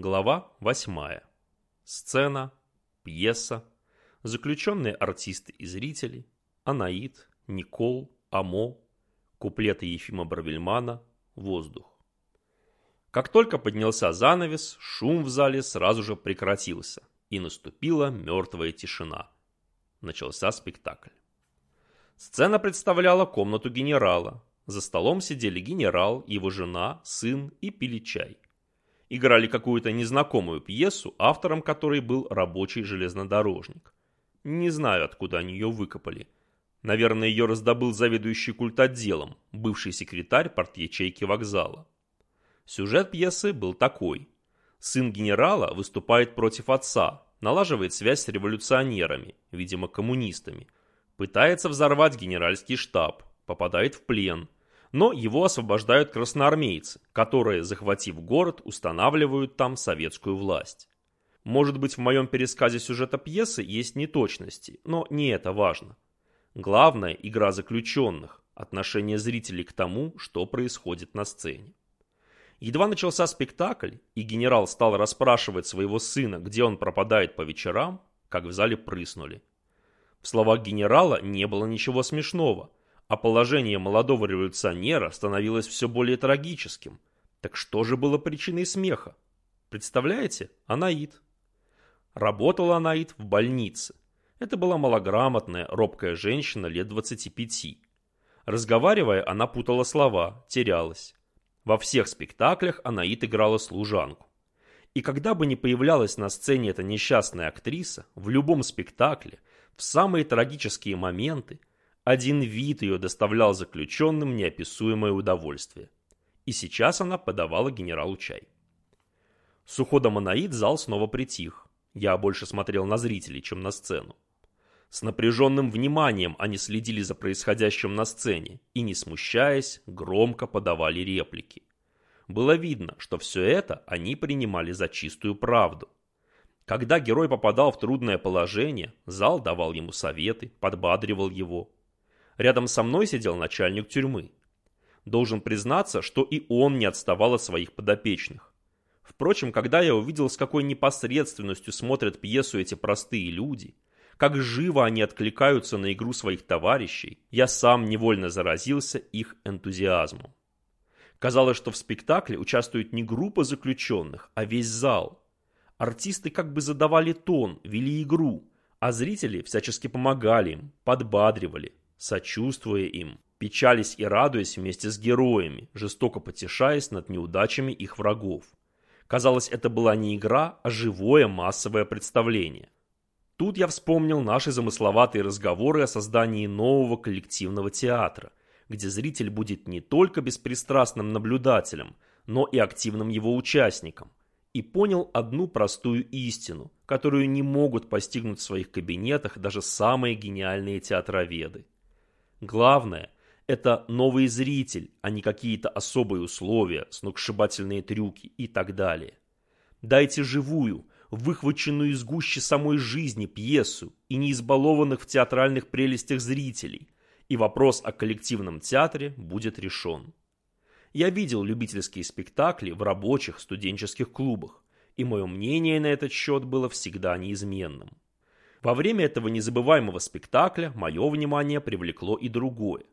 Глава 8. Сцена, пьеса, заключенные артисты и зрители, Анаид, Никол, Амо, куплеты Ефима Бравельмана, воздух. Как только поднялся занавес, шум в зале сразу же прекратился, и наступила мертвая тишина. Начался спектакль. Сцена представляла комнату генерала. За столом сидели генерал, его жена, сын и пили чай играли какую-то незнакомую пьесу, автором которой был рабочий железнодорожник. Не знаю, откуда они ее выкопали. Наверное, ее раздобыл заведующий культотделом, бывший секретарь портячейки вокзала. Сюжет пьесы был такой. Сын генерала выступает против отца, налаживает связь с революционерами, видимо коммунистами, пытается взорвать генеральский штаб, попадает в плен – но его освобождают красноармейцы, которые, захватив город, устанавливают там советскую власть. Может быть, в моем пересказе сюжета пьесы есть неточности, но не это важно. Главное – игра заключенных, отношение зрителей к тому, что происходит на сцене. Едва начался спектакль, и генерал стал расспрашивать своего сына, где он пропадает по вечерам, как в зале прыснули. В словах генерала не было ничего смешного – а положение молодого революционера становилось все более трагическим. Так что же было причиной смеха? Представляете? Анаид. Работала Анаид в больнице. Это была малограмотная, робкая женщина лет 25. Разговаривая, она путала слова, терялась. Во всех спектаклях Анаид играла служанку. И когда бы ни появлялась на сцене эта несчастная актриса, в любом спектакле, в самые трагические моменты, один вид ее доставлял заключенным неописуемое удовольствие. И сейчас она подавала генералу чай. С уходом Анаид зал снова притих. Я больше смотрел на зрителей, чем на сцену. С напряженным вниманием они следили за происходящим на сцене и, не смущаясь, громко подавали реплики. Было видно, что все это они принимали за чистую правду. Когда герой попадал в трудное положение, зал давал ему советы, подбадривал его, Рядом со мной сидел начальник тюрьмы. Должен признаться, что и он не отставал от своих подопечных. Впрочем, когда я увидел, с какой непосредственностью смотрят пьесу эти простые люди, как живо они откликаются на игру своих товарищей, я сам невольно заразился их энтузиазмом. Казалось, что в спектакле участвует не группа заключенных, а весь зал. Артисты как бы задавали тон, вели игру, а зрители всячески помогали им, подбадривали, сочувствуя им, печались и радуясь вместе с героями, жестоко потешаясь над неудачами их врагов. Казалось, это была не игра, а живое массовое представление. Тут я вспомнил наши замысловатые разговоры о создании нового коллективного театра, где зритель будет не только беспристрастным наблюдателем, но и активным его участником. И понял одну простую истину, которую не могут постигнуть в своих кабинетах даже самые гениальные театроведы. Главное – это новый зритель, а не какие-то особые условия, сногсшибательные трюки и так далее. Дайте живую, выхваченную из гущи самой жизни пьесу и не избалованных в театральных прелестях зрителей, и вопрос о коллективном театре будет решен. Я видел любительские спектакли в рабочих студенческих клубах, и мое мнение на этот счет было всегда неизменным. Во время этого незабываемого спектакля мое внимание привлекло и другое.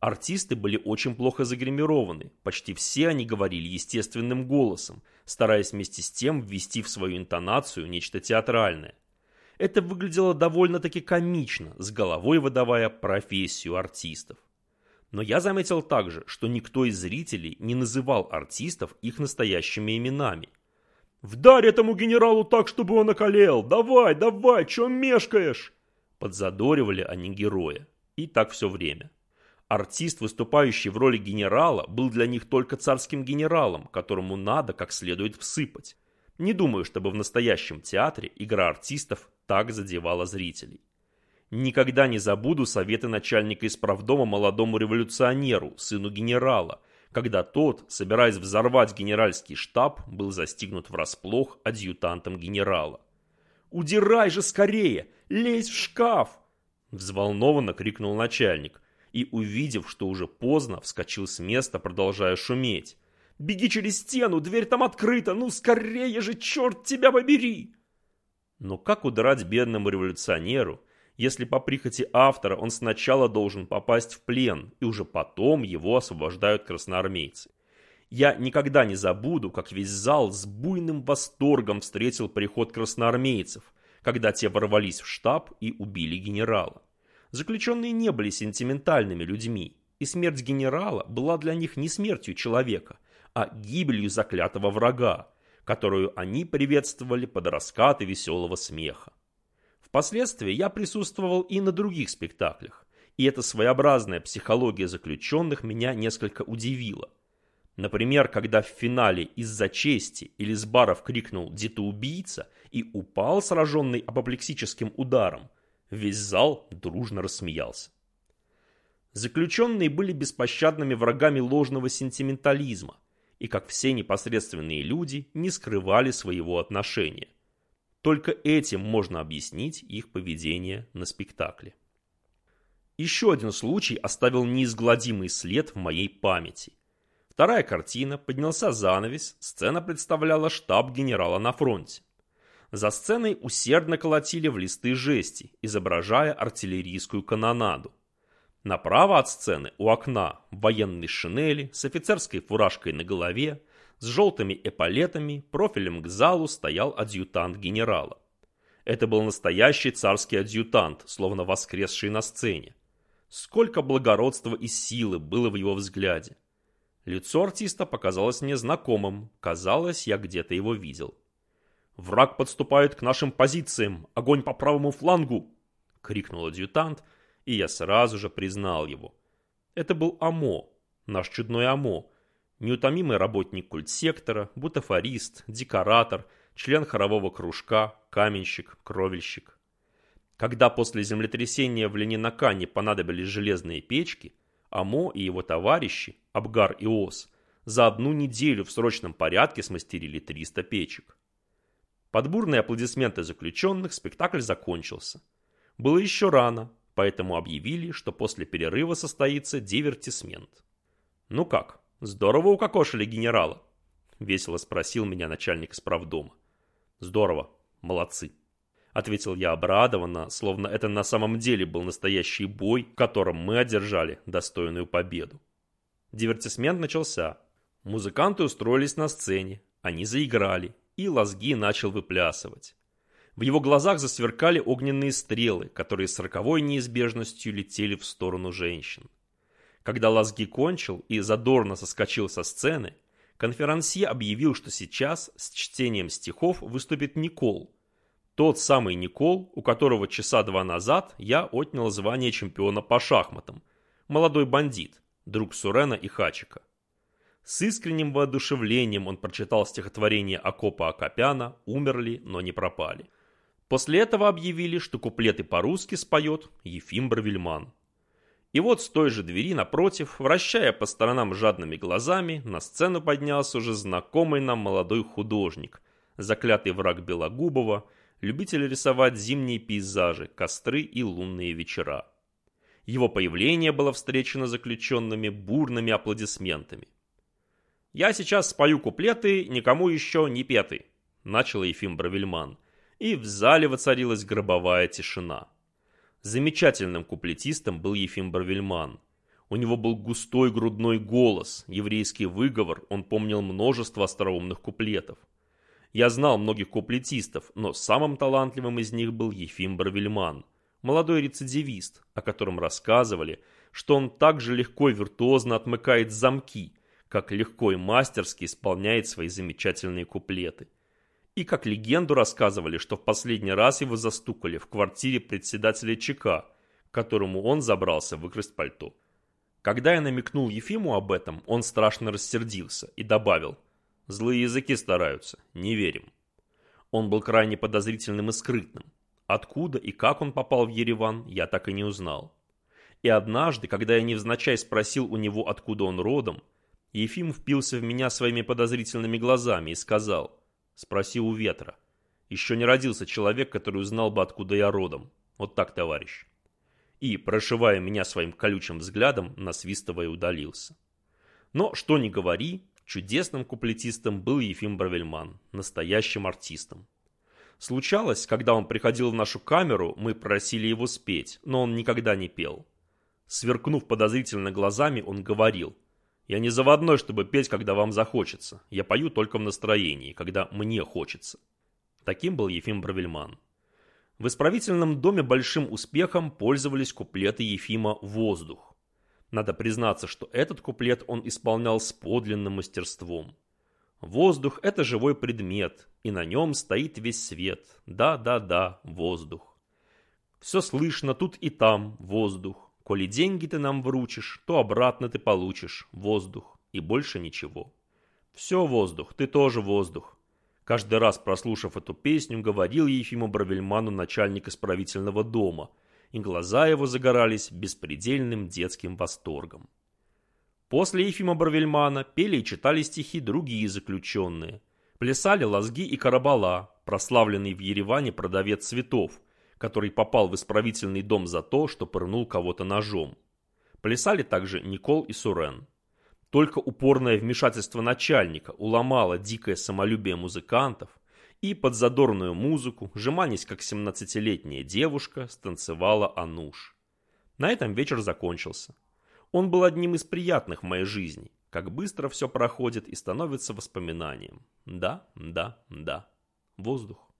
Артисты были очень плохо загримированы, почти все они говорили естественным голосом, стараясь вместе с тем ввести в свою интонацию нечто театральное. Это выглядело довольно-таки комично, с головой выдавая профессию артистов. Но я заметил также, что никто из зрителей не называл артистов их настоящими именами – «Вдарь этому генералу так, чтобы он околел! Давай, давай, чё мешкаешь?» Подзадоривали они героя. И так все время. Артист, выступающий в роли генерала, был для них только царским генералом, которому надо как следует всыпать. Не думаю, чтобы в настоящем театре игра артистов так задевала зрителей. Никогда не забуду советы начальника исправдома молодому революционеру, сыну генерала – когда тот, собираясь взорвать генеральский штаб, был застигнут врасплох адъютантом генерала. «Удирай же скорее! Лезь в шкаф!» Взволнованно крикнул начальник и, увидев, что уже поздно, вскочил с места, продолжая шуметь. Беги через стену, дверь там открыта, ну скорее же, черт тебя побери!» Но как удрать бедному революционеру, если по прихоти автора он сначала должен попасть в плен, и уже потом его освобождают красноармейцы? Я никогда не забуду, как весь зал с буйным восторгом встретил приход красноармейцев, когда те ворвались в штаб и убили генерала. Заключенные не были сентиментальными людьми, и смерть генерала была для них не смертью человека, а гибелью заклятого врага, которую они приветствовали под раскаты веселого смеха. Впоследствии я присутствовал и на других спектаклях, и эта своеобразная психология заключенных меня несколько удивила. Например, когда в финале из-за чести Элизбаров крикнул «Детоубийца» и упал, сраженный апоплексическим ударом, весь зал дружно рассмеялся. Заключенные были беспощадными врагами ложного сентиментализма, и, как все непосредственные люди, не скрывали своего отношения. Только этим можно объяснить их поведение на спектакле. Еще один случай оставил неизгладимый след в моей памяти. Вторая картина, поднялся занавес, сцена представляла штаб генерала на фронте. За сценой усердно колотили в листы жести, изображая артиллерийскую канонаду. Направо от сцены у окна в военной шинели с офицерской фуражкой на голове, с желтыми эполетами, профилем к залу стоял адъютант генерала. Это был настоящий царский адъютант, словно воскресший на сцене. Сколько благородства и силы было в его взгляде. Лицо артиста показалось мне знакомым, казалось, я где-то его видел. «Враг подступает к нашим позициям! Огонь по правому флангу!» — крикнул адъютант, и я сразу же признал его. Это был Амо, наш чудной Амо, неутомимый работник культсектора, бутафорист, декоратор, член хорового кружка, каменщик, кровельщик. Когда после землетрясения в Ленинакане понадобились железные печки, Амо и его товарищи, Абгар и Ос, за одну неделю в срочном порядке смастерили 300 печек. Под бурные аплодисменты заключенных спектакль закончился. Было еще рано, поэтому объявили, что после перерыва состоится дивертисмент. «Ну как, здорово укокошили генерала?» – весело спросил меня начальник справдома. «Здорово, молодцы», – ответил я обрадованно, словно это на самом деле был настоящий бой, в котором мы одержали достойную победу. Дивертисмент начался. Музыканты устроились на сцене, они заиграли, и Лазги начал выплясывать. В его глазах засверкали огненные стрелы, которые с роковой неизбежностью летели в сторону женщин. Когда Лазги кончил и задорно соскочил со сцены, конферансье объявил, что сейчас с чтением стихов выступит Никол. Тот самый Никол, у которого часа два назад я отнял звание чемпиона по шахматам. Молодой бандит, друг Сурена и Хачика. С искренним воодушевлением он прочитал стихотворение Акопа Акопяна «Умерли, но не пропали». После этого объявили, что куплеты по-русски споет Ефим Бравельман. И вот с той же двери напротив, вращая по сторонам жадными глазами, на сцену поднялся уже знакомый нам молодой художник, заклятый враг Белогубова, любитель рисовать зимние пейзажи, костры и лунные вечера. Его появление было встречено заключенными бурными аплодисментами. «Я сейчас спою куплеты, никому еще не петы», – начал Ефим Бравельман и в зале воцарилась гробовая тишина. Замечательным куплетистом был Ефим Барвельман. У него был густой грудной голос, еврейский выговор, он помнил множество остроумных куплетов. Я знал многих куплетистов, но самым талантливым из них был Ефим Барвельман, молодой рецидивист, о котором рассказывали, что он так же легко и виртуозно отмыкает замки, как легко и мастерски исполняет свои замечательные куплеты – и как легенду рассказывали, что в последний раз его застукали в квартире председателя ЧК, которому он забрался выкрасть пальто. Когда я намекнул Ефиму об этом, он страшно рассердился и добавил «Злые языки стараются, не верим». Он был крайне подозрительным и скрытным. Откуда и как он попал в Ереван, я так и не узнал. И однажды, когда я невзначай спросил у него, откуда он родом, Ефим впился в меня своими подозрительными глазами и сказал – Спроси у ветра. Еще не родился человек, который узнал бы, откуда я родом. Вот так, товарищ. И, прошивая меня своим колючим взглядом, насвистывая удалился. Но, что ни говори, Чудесным куплетистом был Ефим Бравельман, настоящим артистом. Случалось, когда он приходил в нашу камеру, мы просили его спеть, но он никогда не пел. Сверкнув подозрительно глазами, он говорил, «Я не заводной, чтобы петь, когда вам захочется. Я пою только в настроении, когда мне хочется». Таким был Ефим Бравельман. В исправительном доме большим успехом пользовались куплеты Ефима «Воздух». Надо признаться, что этот куплет он исполнял с подлинным мастерством. Воздух – это живой предмет, и на нем стоит весь свет. Да-да-да, воздух. Все слышно тут и там, воздух. Коли деньги ты нам вручишь, то обратно ты получишь воздух и больше ничего. Все воздух, ты тоже воздух. Каждый раз, прослушав эту песню, говорил Ефиму Бравельману начальник исправительного дома, и глаза его загорались беспредельным детским восторгом. После Ефима Бравельмана пели и читали стихи другие заключенные. Плясали Лазги и Карабала, прославленный в Ереване продавец цветов, который попал в исправительный дом за то, что пырнул кого-то ножом. Плясали также Никол и Сурен. Только упорное вмешательство начальника уломало дикое самолюбие музыкантов, и под задорную музыку, жеманясь как семнадцатилетняя девушка, станцевала Ануш. На этом вечер закончился. Он был одним из приятных в моей жизни. Как быстро все проходит и становится воспоминанием. Да, да, да. Воздух.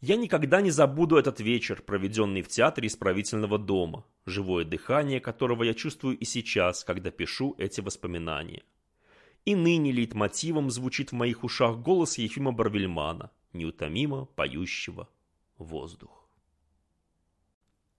Я никогда не забуду этот вечер, проведенный в театре исправительного дома, живое дыхание которого я чувствую и сейчас, когда пишу эти воспоминания. И ныне лейтмотивом звучит в моих ушах голос Ефима Барвельмана, неутомимо поющего воздух.